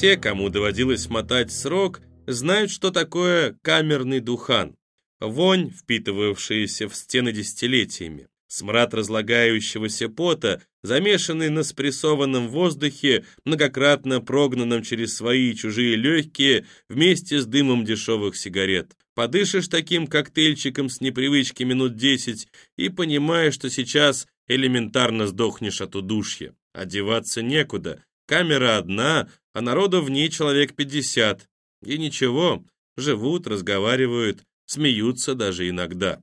Те, кому доводилось мотать срок, знают, что такое камерный духан. Вонь, впитывавшаяся в стены десятилетиями. Смрад разлагающегося пота, замешанный на спрессованном воздухе, многократно прогнанном через свои и чужие легкие, вместе с дымом дешевых сигарет. Подышишь таким коктейльчиком с непривычки минут десять и понимаешь, что сейчас элементарно сдохнешь от удушья. Одеваться некуда, камера одна, а народу в ней человек пятьдесят. И ничего, живут, разговаривают, смеются даже иногда.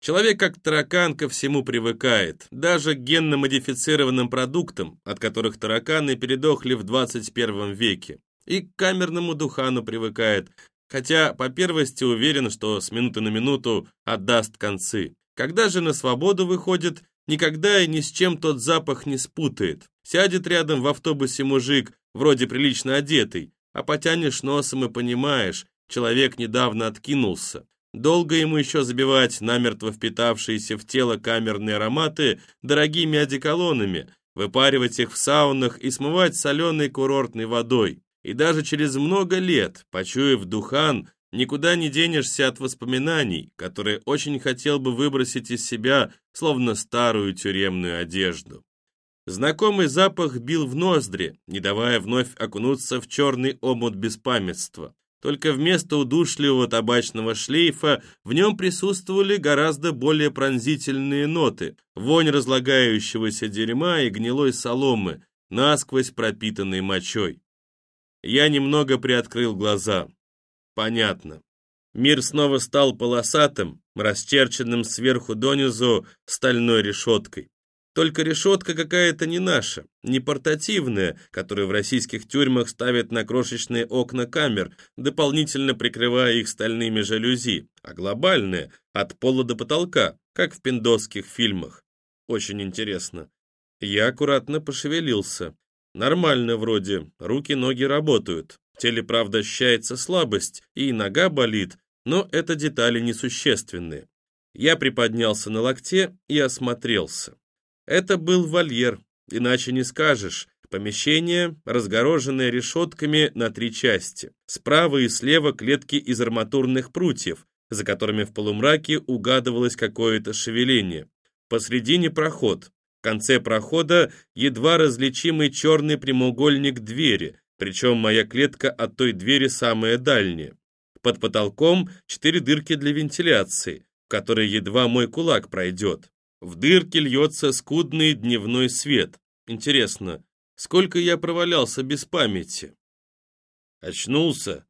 Человек как таракан ко всему привыкает, даже к генно-модифицированным продуктам, от которых тараканы передохли в 21 веке. И к камерному духану привыкает, хотя по первости уверен, что с минуты на минуту отдаст концы. Когда же на свободу выходит, никогда и ни с чем тот запах не спутает. Сядет рядом в автобусе мужик, вроде прилично одетый, а потянешь носом и понимаешь, человек недавно откинулся. Долго ему еще забивать намертво впитавшиеся в тело камерные ароматы дорогими одеколонами, выпаривать их в саунах и смывать соленой курортной водой. И даже через много лет, почуяв духан, никуда не денешься от воспоминаний, которые очень хотел бы выбросить из себя, словно старую тюремную одежду. Знакомый запах бил в ноздри, не давая вновь окунуться в черный омут беспамятства. Только вместо удушливого табачного шлейфа в нем присутствовали гораздо более пронзительные ноты, вонь разлагающегося дерьма и гнилой соломы, насквозь пропитанной мочой. Я немного приоткрыл глаза. Понятно. Мир снова стал полосатым, расчерченным сверху донизу стальной решеткой. Только решетка какая-то не наша, не портативная, которую в российских тюрьмах ставят на крошечные окна камер, дополнительно прикрывая их стальными жалюзи, а глобальная, от пола до потолка, как в пиндосских фильмах. Очень интересно. Я аккуратно пошевелился. Нормально вроде, руки-ноги работают. В теле, правда, ощущается слабость, и нога болит, но это детали несущественные. Я приподнялся на локте и осмотрелся. Это был вольер, иначе не скажешь. Помещение, разгороженное решетками на три части. Справа и слева клетки из арматурных прутьев, за которыми в полумраке угадывалось какое-то шевеление. Посредине проход. В конце прохода едва различимый черный прямоугольник двери, причем моя клетка от той двери самая дальняя. Под потолком четыре дырки для вентиляции, в которые едва мой кулак пройдет. В дырке льется скудный дневной свет. Интересно, сколько я провалялся без памяти? Очнулся.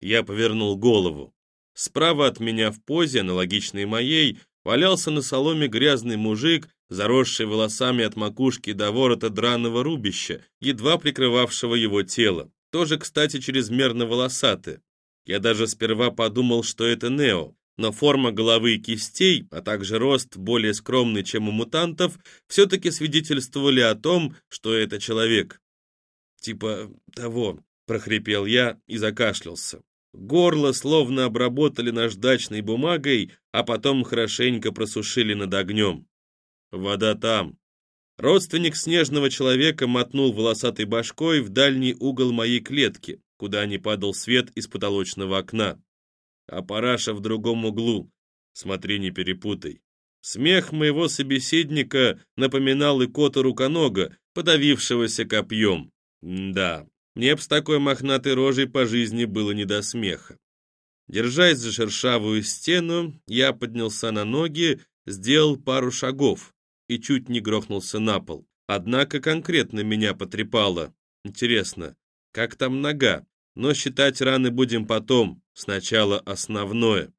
Я повернул голову. Справа от меня в позе, аналогичной моей, валялся на соломе грязный мужик, заросший волосами от макушки до ворота драного рубища, едва прикрывавшего его тело. Тоже, кстати, чрезмерно волосатый. Я даже сперва подумал, что это Нео но форма головы и кистей, а также рост, более скромный, чем у мутантов, все-таки свидетельствовали о том, что это человек. «Типа того», — прохрипел я и закашлялся. Горло словно обработали наждачной бумагой, а потом хорошенько просушили над огнем. «Вода там». Родственник снежного человека мотнул волосатой башкой в дальний угол моей клетки, куда не падал свет из потолочного окна а параша в другом углу. Смотри, не перепутай. Смех моего собеседника напоминал и кота руконога, подавившегося копьем. да, мне б с такой мохнатой рожей по жизни было не до смеха. Держась за шершавую стену, я поднялся на ноги, сделал пару шагов и чуть не грохнулся на пол. Однако конкретно меня потрепало. Интересно, как там нога? Но считать раны будем потом, сначала основное.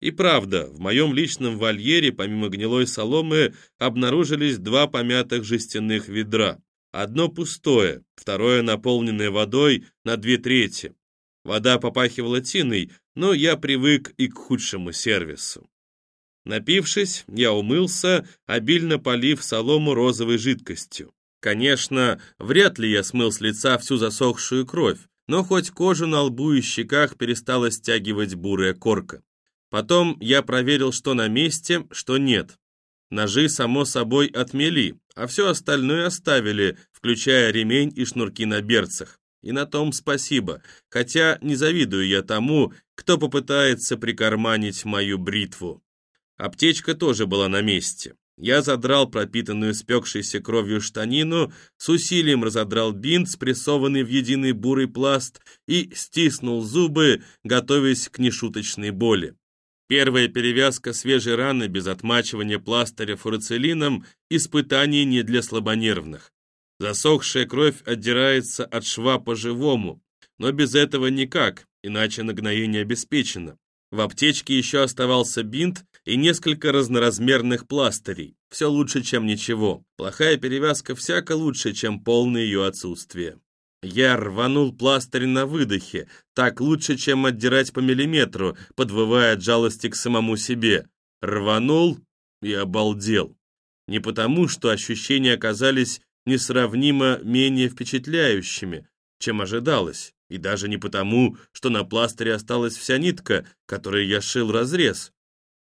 И правда, в моем личном вольере, помимо гнилой соломы, обнаружились два помятых жестяных ведра. Одно пустое, второе наполненное водой на две трети. Вода попахивала тиной, но я привык и к худшему сервису. Напившись, я умылся, обильно полив солому розовой жидкостью. Конечно, вряд ли я смыл с лица всю засохшую кровь, но хоть кожу на лбу и щеках перестала стягивать бурая корка. Потом я проверил, что на месте, что нет. Ножи, само собой, отмели, а все остальное оставили, включая ремень и шнурки на берцах. И на том спасибо, хотя не завидую я тому, кто попытается прикарманить мою бритву. Аптечка тоже была на месте. Я задрал пропитанную спекшейся кровью штанину, с усилием разодрал бинт, спрессованный в единый бурый пласт, и стиснул зубы, готовясь к нешуточной боли. Первая перевязка свежей раны без отмачивания пластыря фурацелином – испытание не для слабонервных. Засохшая кровь отдирается от шва по-живому, но без этого никак, иначе нагноение обеспечено. В аптечке еще оставался бинт и несколько разноразмерных пластырей. Все лучше, чем ничего. Плохая перевязка всяко лучше, чем полное ее отсутствие. Я рванул пластырь на выдохе, так лучше, чем отдирать по миллиметру, подвывая от жалости к самому себе. Рванул и обалдел. Не потому, что ощущения оказались несравнимо менее впечатляющими, чем ожидалось, и даже не потому, что на пластыре осталась вся нитка, которой я шил разрез.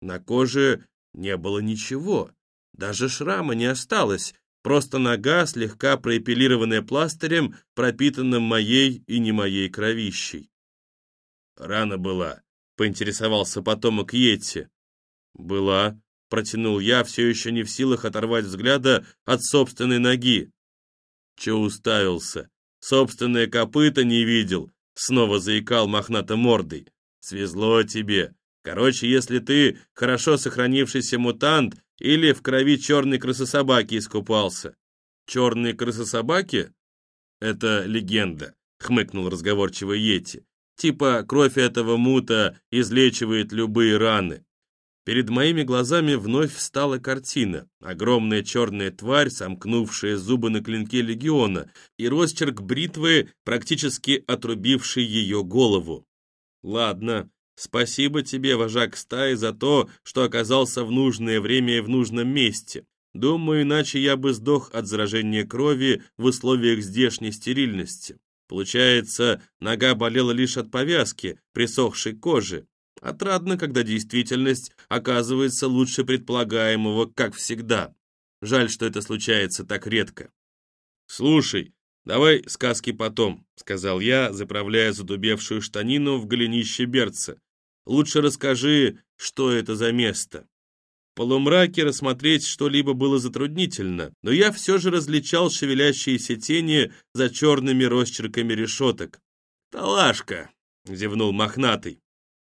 На коже не было ничего, даже шрама не осталось, Просто нога, слегка проэпилированная пластырем, пропитанным моей и не моей кровищей. Рана была, поинтересовался потомок Йетти. Была, протянул я, все еще не в силах оторвать взгляда от собственной ноги. Че уставился? Собственное копыта не видел, снова заикал мохнато мордой. Свезло тебе. Короче, если ты хорошо сохранившийся мутант, или в крови черной крысособаки искупался. Черные крысособаки? Это легенда, хмыкнул разговорчивый Йети. Типа кровь этого мута излечивает любые раны. Перед моими глазами вновь встала картина. Огромная черная тварь, сомкнувшая зубы на клинке легиона, и росчерк бритвы, практически отрубивший ее голову. Ладно, Спасибо тебе, вожак стаи, за то, что оказался в нужное время и в нужном месте. Думаю, иначе я бы сдох от заражения крови в условиях здешней стерильности. Получается, нога болела лишь от повязки, присохшей кожи. Отрадно, когда действительность оказывается лучше предполагаемого, как всегда. Жаль, что это случается так редко. «Слушай, давай сказки потом», — сказал я, заправляя задубевшую штанину в голенище берца. Лучше расскажи, что это за место. В полумраке рассмотреть что-либо было затруднительно, но я все же различал шевелящиеся тени за черными росчерками решеток. «Талашка!» — зевнул мохнатый.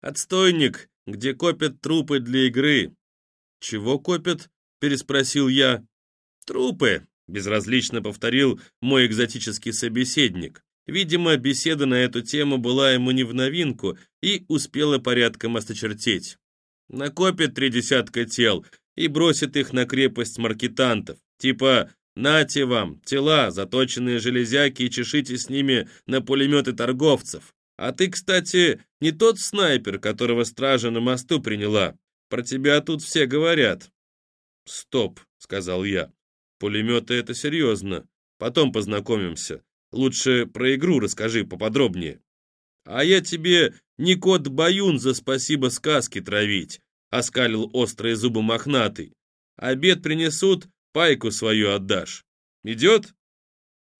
«Отстойник, где копят трупы для игры». «Чего копят?» — переспросил я. «Трупы», — безразлично повторил мой экзотический собеседник. Видимо, беседа на эту тему была ему не в новинку и успела порядком осточертеть. Накопит три десятка тел и бросит их на крепость маркетантов. Типа «Нате вам, тела, заточенные железяки, и чешите с ними на пулеметы торговцев. А ты, кстати, не тот снайпер, которого стража на мосту приняла. Про тебя тут все говорят». «Стоп», — сказал я. «Пулеметы — это серьезно. Потом познакомимся. Лучше про игру расскажи поподробнее. А я тебе не кот Баюн за спасибо сказки травить, оскалил острые зубы мохнатый. Обед принесут, пайку свою отдашь. Идет?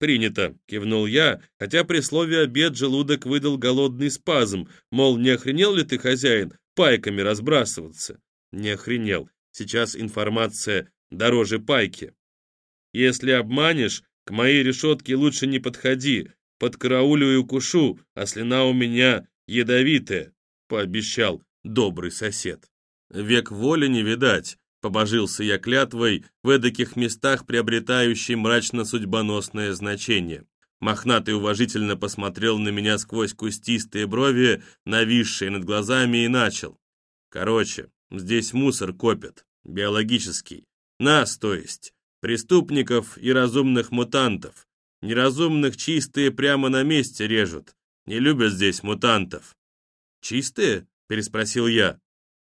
«Принято», — кивнул я, хотя при слове «обед» желудок выдал голодный спазм, мол, не охренел ли ты, хозяин, пайками разбрасываться? Не охренел. Сейчас информация дороже пайки. Если обманешь, к моей решетке лучше не подходи, под караулю и укушу, а слюна у меня ядовитая», — пообещал добрый сосед. «Век воли не видать», — побожился я клятвой, в эдаких местах приобретающей мрачно-судьбоносное значение. Мохнатый уважительно посмотрел на меня сквозь кустистые брови, нависшие над глазами, и начал. «Короче, здесь мусор копят, биологический. Нас, то есть. Преступников и разумных мутантов. Неразумных чистые прямо на месте режут. Не любят здесь мутантов. «Чистые?» — переспросил я.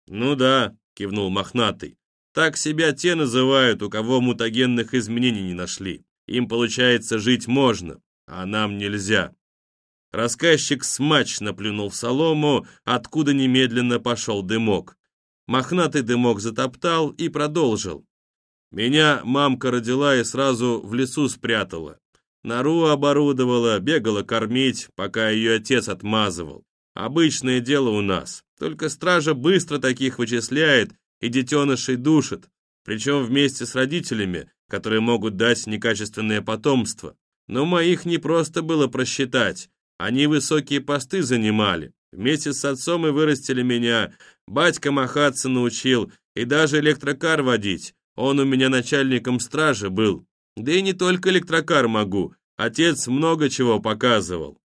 «Ну да», — кивнул мохнатый. «Так себя те называют, у кого мутагенных изменений не нашли. Им, получается, жить можно, а нам нельзя». Рассказчик смачно плюнул в солому, откуда немедленно пошел дымок. Мохнатый дымок затоптал и продолжил. Меня мамка родила и сразу в лесу спрятала. Нору оборудовала, бегала кормить, пока ее отец отмазывал. Обычное дело у нас. Только стража быстро таких вычисляет и детенышей душит, причем вместе с родителями, которые могут дать некачественное потомство. Но моих не просто было просчитать. Они высокие посты занимали. Вместе с отцом и вырастили меня. Батька махаться научил и даже электрокар водить. Он у меня начальником стражи был. Да и не только электрокар могу. Отец много чего показывал.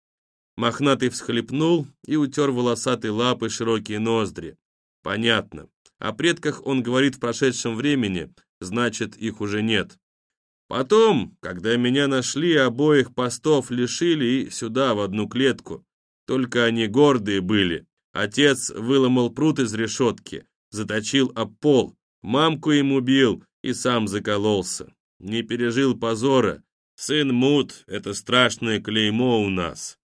Мохнатый всхлепнул и утер волосатой лапы широкие ноздри. Понятно. О предках он говорит в прошедшем времени, значит, их уже нет. Потом, когда меня нашли, обоих постов лишили и сюда, в одну клетку. Только они гордые были. Отец выломал пруд из решетки, заточил об пол, мамку ему убил и сам закололся. Не пережил позора. Сын Мут — это страшное клеймо у нас.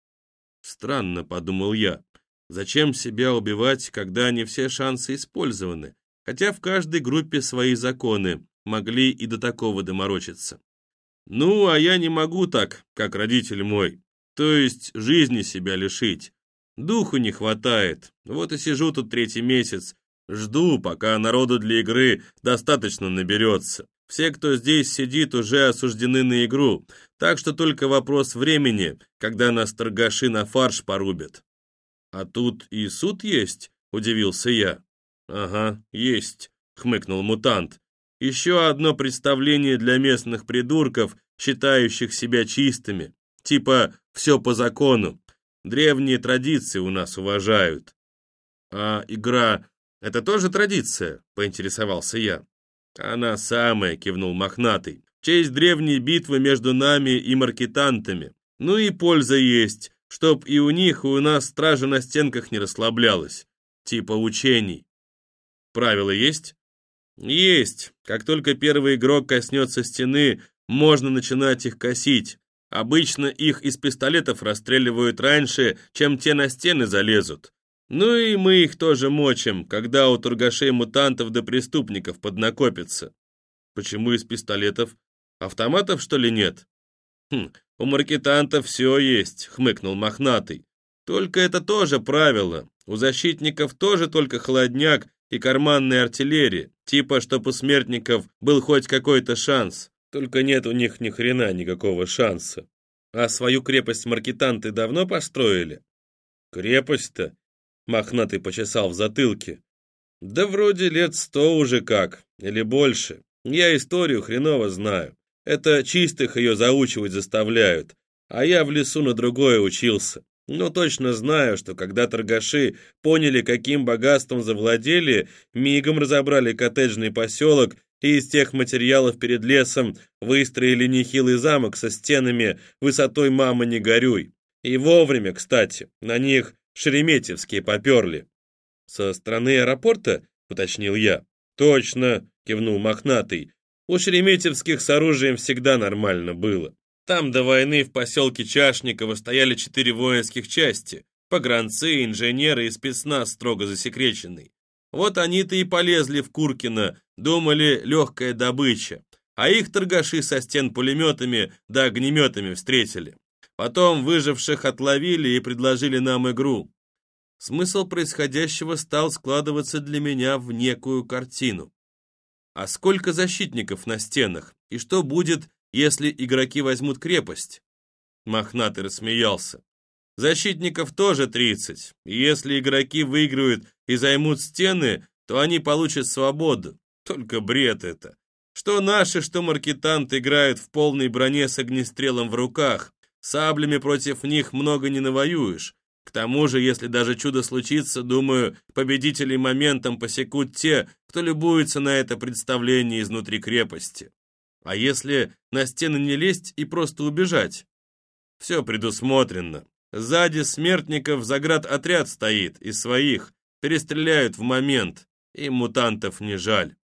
Странно, подумал я. Зачем себя убивать, когда не все шансы использованы? Хотя в каждой группе свои законы, могли и до такого доморочиться. Ну, а я не могу так, как родитель мой. То есть жизни себя лишить. Духу не хватает. Вот и сижу тут третий месяц. Жду, пока народу для игры достаточно наберется. Все, кто здесь сидит, уже осуждены на игру, так что только вопрос времени, когда нас торгаши на фарш порубят. «А тут и суд есть?» — удивился я. «Ага, есть», — хмыкнул мутант. «Еще одно представление для местных придурков, считающих себя чистыми. Типа «все по закону». Древние традиции у нас уважают». «А игра — это тоже традиция?» — поинтересовался я. «Она самая», — кивнул мохнатый. «Честь древней битвы между нами и маркетантами. Ну и польза есть, чтоб и у них, и у нас стража на стенках не расслаблялась. Типа учений. Правила есть?» «Есть. Как только первый игрок коснется стены, можно начинать их косить. Обычно их из пистолетов расстреливают раньше, чем те на стены залезут. Ну и мы их тоже мочим, когда у торгашей-мутантов до преступников поднакопится. Почему из пистолетов? Автоматов, что ли, нет? Хм, у маркетантов все есть, хмыкнул мохнатый. Только это тоже правило. У защитников тоже только холодняк и карманная артиллерия, типа, чтоб у смертников был хоть какой-то шанс. Только нет у них ни хрена никакого шанса. А свою крепость маркетанты давно построили? Крепость-то? Мохнатый почесал в затылке. Да вроде лет сто уже как, или больше. Я историю хреново знаю. Это чистых ее заучивать заставляют. А я в лесу на другое учился. Но точно знаю, что когда торгаши поняли, каким богатством завладели, мигом разобрали коттеджный поселок и из тех материалов перед лесом выстроили нехилый замок со стенами высотой «мама, не горюй». И вовремя, кстати, на них Шереметьевские поперли. Со стороны аэропорта, уточнил я. Точно, кивнул мохнатый. У Шереметьевских с оружием всегда нормально было. Там до войны в поселке Чашниково стояли четыре воинских части, погранцы, инженеры и спецназ строго засекреченный. Вот они-то и полезли в Куркино, думали легкая добыча, а их торгаши со стен пулеметами да огнеметами встретили. Потом выживших отловили и предложили нам игру. Смысл происходящего стал складываться для меня в некую картину. А сколько защитников на стенах? И что будет, если игроки возьмут крепость? Мохнатый рассмеялся. Защитников тоже 30. И если игроки выиграют и займут стены, то они получат свободу. Только бред это. Что наши, что маркетанты играют в полной броне с огнестрелом в руках, Саблями против них много не навоюешь. К тому же, если даже чудо случится, думаю, победителей моментом посекут те, кто любуется на это представление изнутри крепости. А если на стены не лезть и просто убежать? Все предусмотрено. Сзади смертников заград отряд стоит, из своих. Перестреляют в момент. И мутантов не жаль.